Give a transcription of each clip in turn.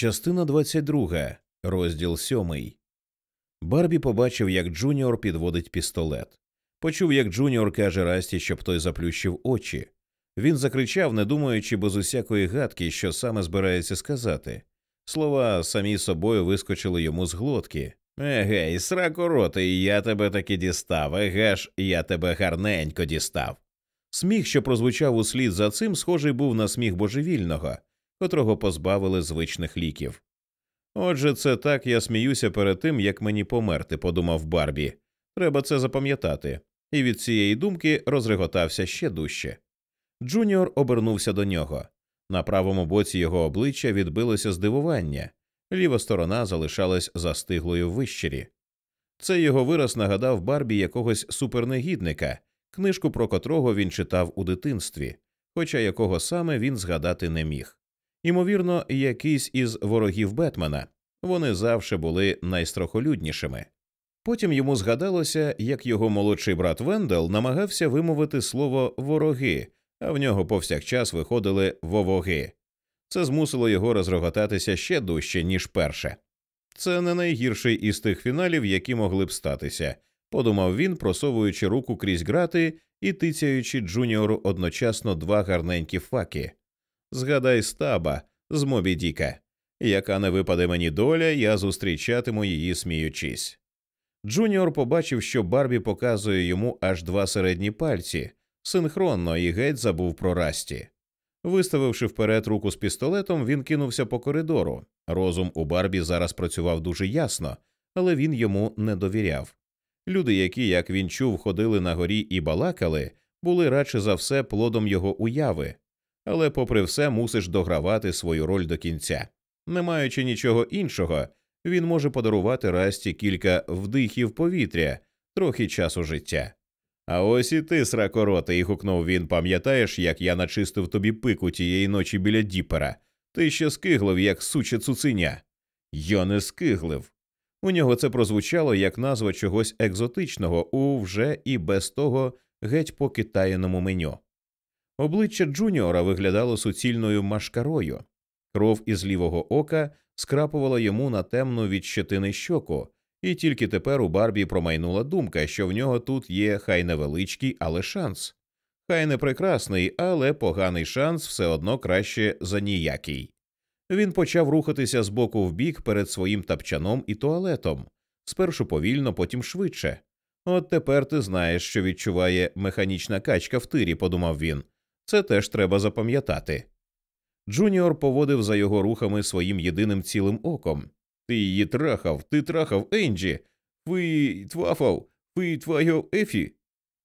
Частина 22, розділ 7. Барбі побачив, як Джуніор підводить пістолет. Почув, як Джуніор каже Расті, щоб той заплющив очі. Він закричав, не думаючи без усякої гадки, що саме збирається сказати. Слова самі собою вискочили йому з глотки. Егей, сракоротий, я тебе таки дістав, еге ж, я тебе гарненько дістав. Сміх, що прозвучав услід за цим, схожий був на сміх божевільного, котрого позбавили звичних ліків. Отже, це так я сміюся перед тим, як мені померти, подумав Барбі. Треба це запам'ятати. І від цієї думки розреготався ще дужче. Джуніор обернувся до нього. На правому боці його обличчя відбилося здивування, ліва сторона залишалась застиглою в вищері. Цей його вираз нагадав Барбі якогось супернегідника, книжку про котрого він читав у дитинстві, хоча якого саме він згадати не міг. Імовірно, якийсь із ворогів Бетмена вони завжди були найстрохолюднішими. Потім йому згадалося, як його молодший брат Вендел намагався вимовити слово вороги, а в нього повсякчас виходили вовоги. Це змусило його розроготатися ще дужче, ніж перше. Це не найгірший із тих фіналів, які могли б статися, подумав він, просовуючи руку крізь грати і тицяючи Джуніору одночасно два гарненькі факи. Згадай стаба з Мобі Діка. Яка не випаде мені доля, я зустрічатиму її сміючись. Джуніор побачив, що Барбі показує йому аж два середні пальці, синхронно і геть забув про Расті. Виставивши вперед руку з пістолетом, він кинувся по коридору. Розум у Барбі зараз працював дуже ясно, але він йому не довіряв. Люди, які, як він чув, ходили на горі і балакали, були радше за все плодом його уяви, але, попри все, мусиш догравати свою роль до кінця. Не маючи нічого іншого, він може подарувати Расті кілька вдихів повітря, трохи часу життя. А ось і ти, сракоротий, гукнув він, пам'ятаєш, як я начистив тобі пику тієї ночі біля діпера. Ти ще скиглив, як суче цуциня. Я не скиглив. У нього це прозвучало як назва чогось екзотичного у вже і без того геть покитаєному меню. Обличчя Джуніора виглядало суцільною машкарою, кров із лівого ока скрапувала йому на темну від щетини щоку, і тільки тепер у Барбі промайнула думка, що в нього тут є хай невеличкий, але шанс. Хай не прекрасний, але поганий шанс все одно краще за ніякий. Він почав рухатися з боку в бік перед своїм тапчаном і туалетом, спершу повільно, потім швидше. От тепер ти знаєш, що відчуває механічна качка в тирі, подумав він. Це теж треба запам'ятати. Джуніор поводив за його рухами своїм єдиним цілим оком. Ти її трахав, ти трахав Енджі, ви твафав, ви твайо Ефі.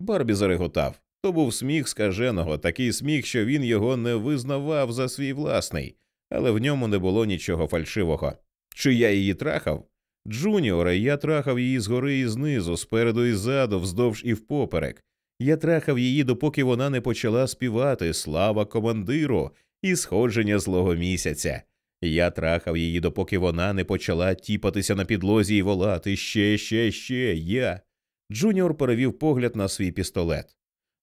Барбі зареготав. То був сміх скаженого, такий сміх, що він його не визнавав за свій власний, але в ньому не було нічого фальшивого. Чи я її трахав? Джуніоре, я трахав її згори і знизу, спереду і ззаду, вздовж і впоперек. Я трахав її, допоки вона не почала співати Слава командиру і сходження злого місяця. Я трахав її, допоки вона не почала тіпатися на підлозі і волати ще, ще, ще, я. Джуніор перевів погляд на свій пістолет.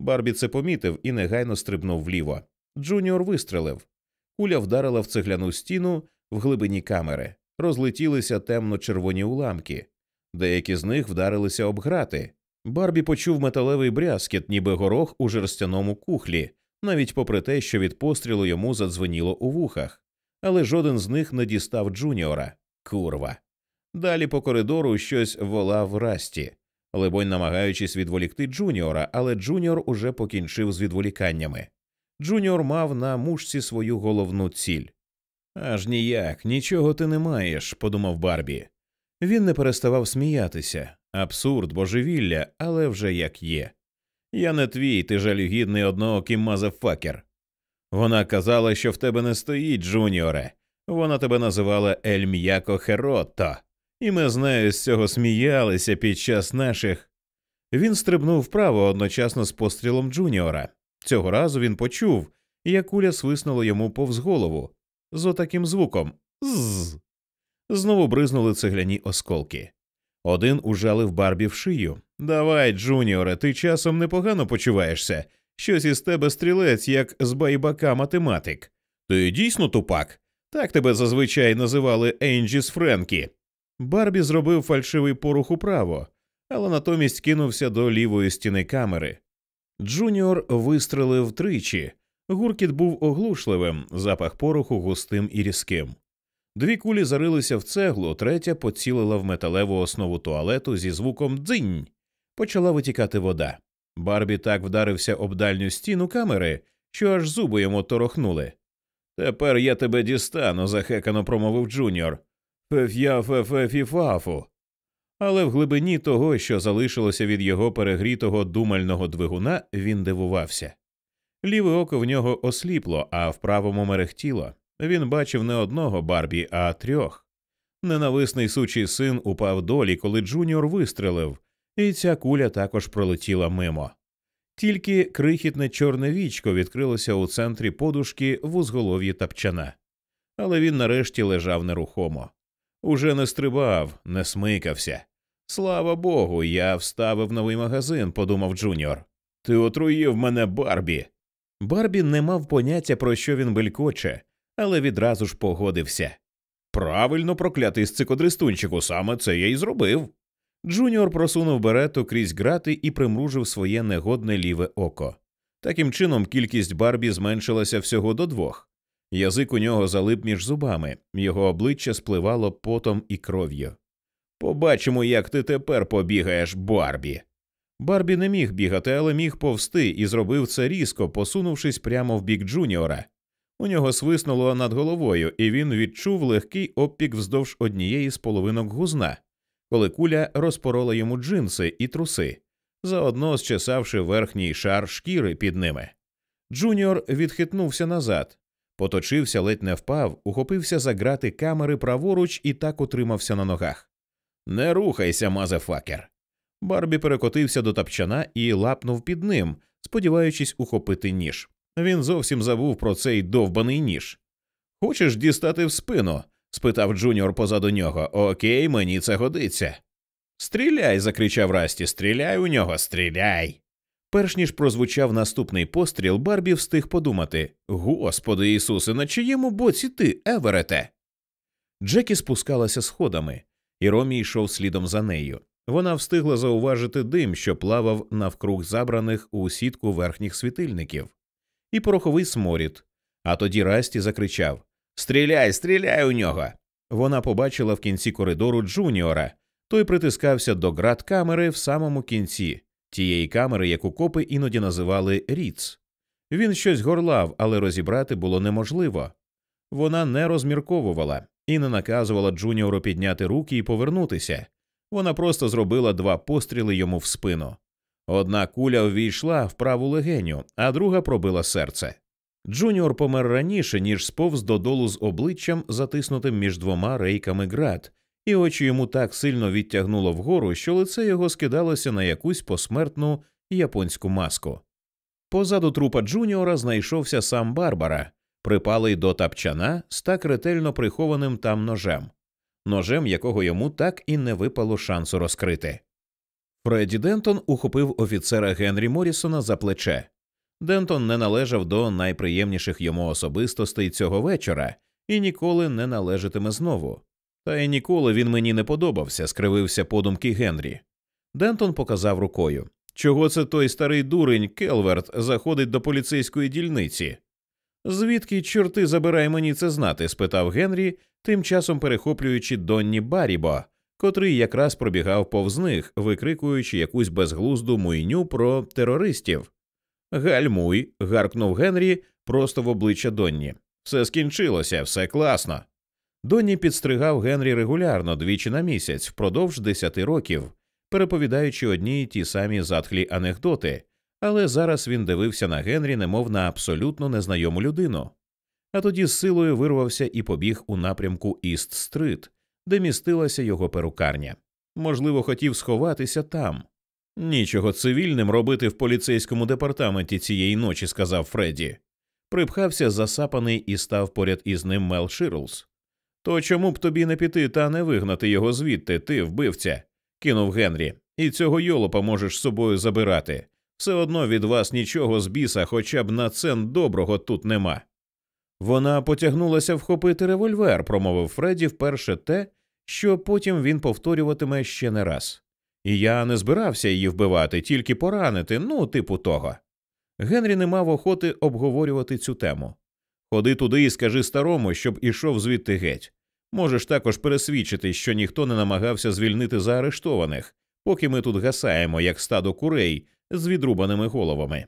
Барбі це помітив і негайно стрибнув вліво. Джуніор вистрелив. Куля вдарила в цегляну стіну в глибині камери, розлетілися темно червоні уламки. Деякі з них вдарилися об грати. Барбі почув металевий брязкіт, ніби горох у жерстяному кухлі, навіть попри те, що від пострілу йому задзвеніло у вухах, але жоден з них не дістав Джуніора. Курва. Далі по коридору щось волав Расті, либонь, намагаючись відволікти Джуніора, але Джуніор уже покінчив з відволіканнями. Джуніор мав на мушці свою головну ціль. Аж ніяк, нічого ти не маєш, подумав Барбі. Він не переставав сміятися. Абсурд, божевілля, але вже як є. Я не твій, ти жалюгідний одноокий motherfucker. Вона казала, що в тебе не стоїть, Джуніоре. Вона тебе називала Ель М'яко Херотто, і ми з нею з цього сміялися під час наших. Він стрибнув вправо одночасно з пострілом Джуніора. Цього разу він почув, як куля свиснула йому повз голову з отаким звуком «ззз». Знову бризнули цегляні осколки. Один ужалив Барбі в шию. Давай, Джуніоре, ти часом непогано почуваєшся. Щось із тебе стрілець, як з байбака математик. Ти дійсно тупак. Так тебе зазвичай називали Енджіс Френкі. Барбі зробив фальшивий порух управо, але натомість кинувся до лівої стіни камери. Джуніор вистрелив тричі. Гуркіт був оглушливим, запах пороху густим і різким. Дві кулі зарилися в цеглу, третя поцілила в металеву основу туалету зі звуком дзинь. Почала витікати вода. Барбі так вдарився об дальню стіну камери, що аж зуби йому торохнули. Тепер я тебе дістану, захекано промовив Джуніор. Феф'я-фефе-фіфафу. Але в глибині того, що залишилося від його перегрітого думального двигуна, він дивувався. Ліве око в нього осліпло, а в правому мерехтіло. Він бачив не одного Барбі, а трьох. Ненависний сучий син упав долі, коли Джуніор вистрелив, і ця куля також пролетіла мимо. Тільки крихітне чорне вічко відкрилося у центрі подушки в узголов'ї тапчана. Але він нарешті лежав нерухомо. Уже не стрибав, не смикався. Слава Богу, я вставив новий магазин, подумав Джуніор. Ти отруїв мене Барбі. Барбі не мав поняття, про що він белькоче, але відразу ж погодився. Правильно, проклятий сцикодрестунчику, саме це я й зробив. Джуніор просунув берету крізь грати і примружив своє негодне ліве око. Таким чином, кількість Барбі зменшилася всього до двох. Язик у нього залип між зубами, його обличчя спливало потом і кров'ю. Побачимо, як ти тепер побігаєш, Барбі. Барбі не міг бігати, але міг повзти і зробив це різко, посунувшись прямо в бік Джуніора. У нього свиснуло над головою, і він відчув легкий опік вздовж однієї з половинок гузна, коли куля розпорола йому джинси і труси, заодно зчесавши верхній шар шкіри під ними. Джуніор відхитнувся назад, поточився, ледь не впав, ухопився за грати камери праворуч і так утримався на ногах. Не рухайся, motherfucker. Барбі перекотився до тапчана і лапнув під ним, сподіваючись ухопити ніж. Він зовсім забув про цей довбаний ніж. Хочеш дістати в спину? спитав Джуніор позаду нього. Окей, мені це годиться. Стріляй. закричав Расті. Стріляй у нього, стріляй. Перш ніж прозвучав наступний постріл, Барбі встиг подумати Господи Ісусе, на чиєму боці ти, Еверете? Джекі спускалася сходами, і Ромі йшов слідом за нею. Вона встигла зауважити дим, що плавав навкруг забраних у сітку верхніх світильників, і пороховий сморід. А тоді Расті закричав Стріляй, стріляй у нього. Вона побачила в кінці коридору Джуніора. Той притискався до град камери в самому кінці, тієї камери, яку копи іноді називали Ріц. Він щось горлав, але розібрати було неможливо. Вона не розмірковувала і не наказувала Джуніору підняти руки і повернутися. Вона просто зробила два постріли йому в спину. Одна куля увійшла в праву легеню, а друга пробила серце. Джуніор помер раніше, ніж сповз додолу з обличчям, затиснутим між двома рейками ґрат, і очі йому так сильно відтягнуло вгору, що лице його скидалося на якусь посмертну японську маску. Позаду трупа Джуніора знайшовся сам Барбара, припалий до тапчана з так ретельно прихованим там ножем, ножем, якого йому так і не випало шансу розкрити. Фредді Дентон ухопив офіцера Генрі Морісона за плече. Дентон не належав до найприємніших йому особистостей цього вечора і ніколи не належатиме знову. Та й ніколи він мені не подобався, скривився подумки Генрі. Дентон показав рукою. Чого це той старий дурень Келверт заходить до поліцейської дільниці? Звідки, чорти, забирай мені це знати? спитав Генрі, тим часом перехоплюючи Донні Барібо, котрий якраз пробігав повз них, викрикуючи якусь безглузду муйню про терористів. Гальмуй. гаркнув Генрі просто в обличчя Донні. Все скінчилося, все класно. Донні підстригав Генрі регулярно двічі на місяць впродовж десяти років, переповідаючи одні й ті самі затхлі анекдоти, але зараз він дивився на Генрі, немов на абсолютно незнайому людину. А тоді з силою вирвався і побіг у напрямку Іст Стрит, де містилася його перукарня. Можливо, хотів сховатися там. Нічого цивільним робити в поліцейському департаменті цієї ночі, сказав Фредді. Припхався засапаний і став поряд із ним Мел Ширлс. То чому б тобі не піти та не вигнати його звідти, ти вбивця? кинув Генрі. І цього йолопа можеш з собою забирати. Все одно від вас нічого з біса, хоча б на цен доброго тут нема. Вона потягнулася вхопити револьвер, промовив Фредді вперше те, що потім він повторюватиме ще не раз. І я не збирався її вбивати, тільки поранити, ну, типу того. Генрі не мав охоти обговорювати цю тему. Ходи туди і скажи старому, щоб ішов звідти геть. Можеш також пересвідчити, що ніхто не намагався звільнити заарештованих, поки ми тут гасаємо, як стадо курей з відрубаними головами.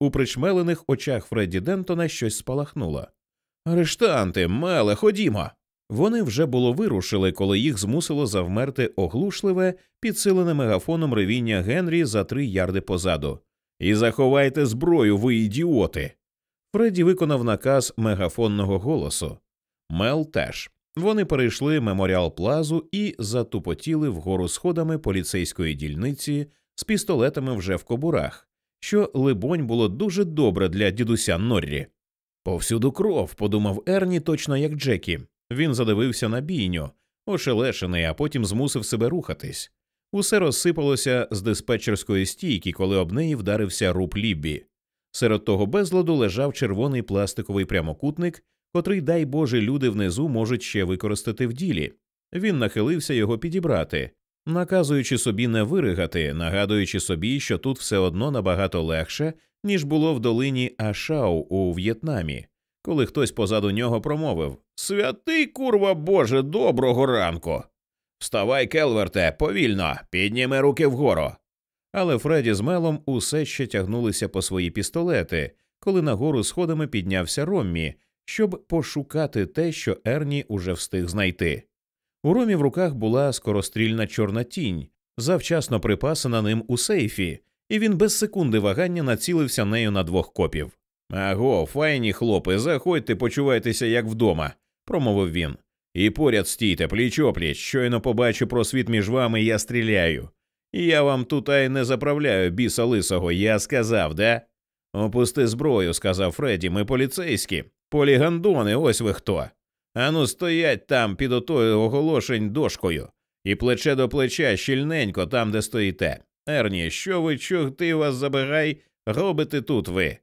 У причмелених очах Фредді Дентона щось спалахнуло. Арештанти, меле, ходімо. Вони вже було вирушили, коли їх змусило завмерти оглушливе, підсилене мегафоном ревіння Генрі за три ярди позаду. І заховайте зброю, ви ідіоти. Фредді виконав наказ мегафонного голосу. Мел теж. Вони перейшли меморіал плазу і затупотіли вгору сходами поліцейської дільниці з пістолетами вже в кобурах, що, либонь, було дуже добре для дідуся Норрі. Повсюду кров, подумав Ерні, точно як Джекі. Він задивився на бійню, ошелешений, а потім змусив себе рухатись. Усе розсипалося з диспетчерської стійки, коли об неї вдарився руб Ліббі. Серед того безладу лежав червоний пластиковий прямокутник, котрий, дай Боже, люди внизу можуть ще використати в ділі. Він нахилився його підібрати, наказуючи собі не виригати, нагадуючи собі, що тут все одно набагато легше, ніж було в долині Ашау у В'єтнамі, коли хтось позаду нього промовив Святий курва Боже, доброго ранку. Вставай, Келверте, повільно, підніми руки вгору. Але Фредді з Мелом усе ще тягнулися по свої пістолети, коли нагору сходами піднявся Роммі, щоб пошукати те, що Ерні уже встиг знайти. У Ромі в руках була скорострільна чорна тінь, завчасно припасена ним у сейфі, і він без секунди вагання націлився нею на двох копів. Аго, файні хлопи, заходьте, почувайтеся як вдома, промовив він. І поряд стійте пліч опліч, щойно побачу просвіт між вами, я стріляю. Я вам тут ай не заправляю біса лисого, я сказав, да? Опусти зброю, сказав Фредді, ми поліцейські. Полігандони, ось ви хто. Ану, стоять там під отою оголошень дошкою, і плече до плеча щільненько там, де стоїте. Ерні, що ви чогти вас забирай, робите тут ви?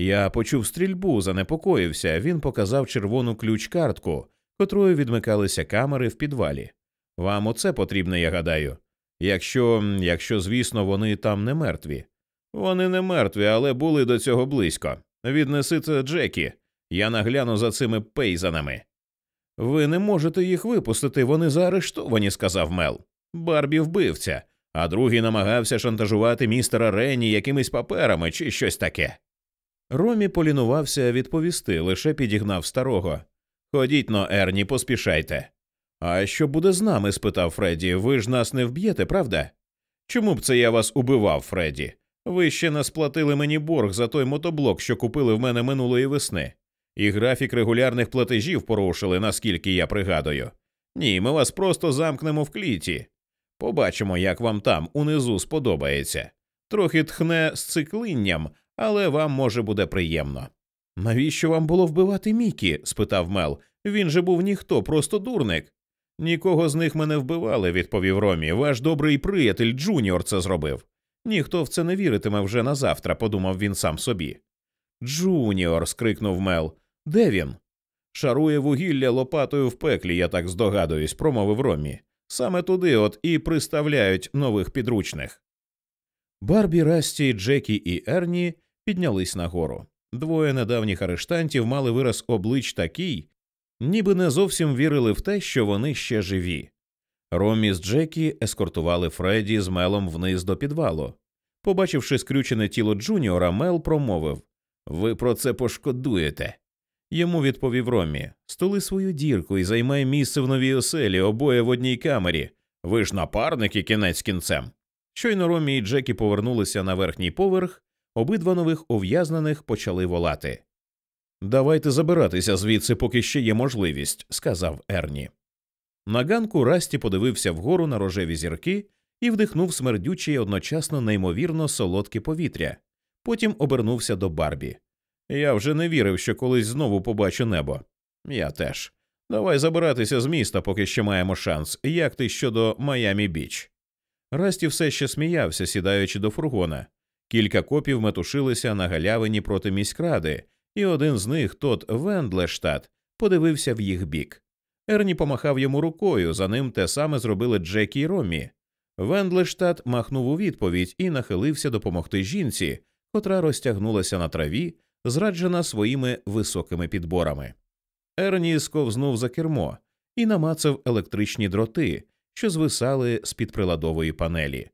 Я почув стрільбу, занепокоївся. Він показав червону ключ картку, котрою відмикалися камери в підвалі. Вам оце потрібно, я гадаю. Якщо, якщо, звісно, вони там не мертві. Вони не мертві, але були до цього близько. Віднеси це Джекі, я нагляну за цими пейзанами. Ви не можете їх випустити, вони заарештовані, сказав Мел. Барбі вбивця, а другий намагався шантажувати містера Ренні якимись паперами чи щось таке. Ромі полінувався відповісти, лише підігнав старого. Ходіть но, Ерні, поспішайте. А що буде з нами? спитав Фредді. Ви ж нас не вб'єте, правда? Чому б це я вас убивав, Фредді? Ви ще не сплатили мені борг за той мотоблок, що купили в мене минулої весни, і графік регулярних платежів порушили, наскільки я пригадую. Ні, ми вас просто замкнемо в кліті. Побачимо, як вам там унизу сподобається. Трохи тхне з циклинням, але вам може буде приємно. Навіщо вам було вбивати Мікі? спитав Мел. Він же був ніхто, просто дурник. Нікого з них ми не вбивали, відповів Ромі. Ваш добрий приятель Джуніор це зробив. Ніхто в це не віритиме вже на завтра, подумав він сам собі. Джуніор. скрикнув Мел. Де він? Шарує вугілля лопатою в пеклі, я так здогадуюсь, промовив Ромі. Саме туди от і приставляють нових підручних. Барбі, Расті, Джекі і Ерні піднялись нагору. Двоє недавніх арештантів мали вираз облич такий, ніби не зовсім вірили в те, що вони ще живі. Ромі з Джекі ескортували Фредді з Мелом вниз до підвалу. Побачивши скрючене тіло Джуніора, Мел промовив Ви про це пошкодуєте. Йому відповів Ромі Столи свою дірку і займай місце в новій оселі, обоє в одній камері. Ви ж напарники кінець кінцем. Щойно Ромі і Джекі повернулися на верхній поверх, обидва нових ув'язнених почали волати. Давайте забиратися звідси, поки ще є можливість, сказав Ерні. На ганку Расті подивився вгору на рожеві зірки і вдихнув смердюче й одночасно неймовірно солодке повітря. Потім обернувся до Барбі. Я вже не вірив, що колись знову побачу небо. Я теж. Давай забиратися з міста, поки ще маємо шанс. Як ти щодо Майамі Біч? Расті все ще сміявся, сідаючи до фургона. Кілька копів метушилися на галявині проти міськради і один з них, тот Вендлештат, подивився в їх бік. Ерні помахав йому рукою, за ним те саме зробили Джекі й Ромі. Вендлештат махнув у відповідь і нахилився допомогти жінці, котра розтягнулася на траві, зраджена своїми високими підборами. Ерні сковзнув за кермо і намацав електричні дроти, що звисали з під приладової панелі.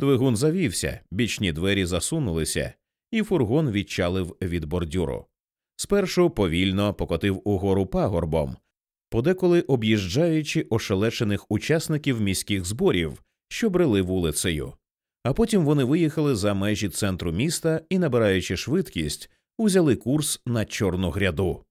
Двигун завівся, бічні двері засунулися, і фургон відчалив від бордюру. Спершу повільно покотив угору пагорбом, подеколи об'їжджаючи ошелешених учасників міських зборів, що брели вулицею. А потім вони виїхали за межі центру міста і, набираючи швидкість, узяли курс на чорну гряду.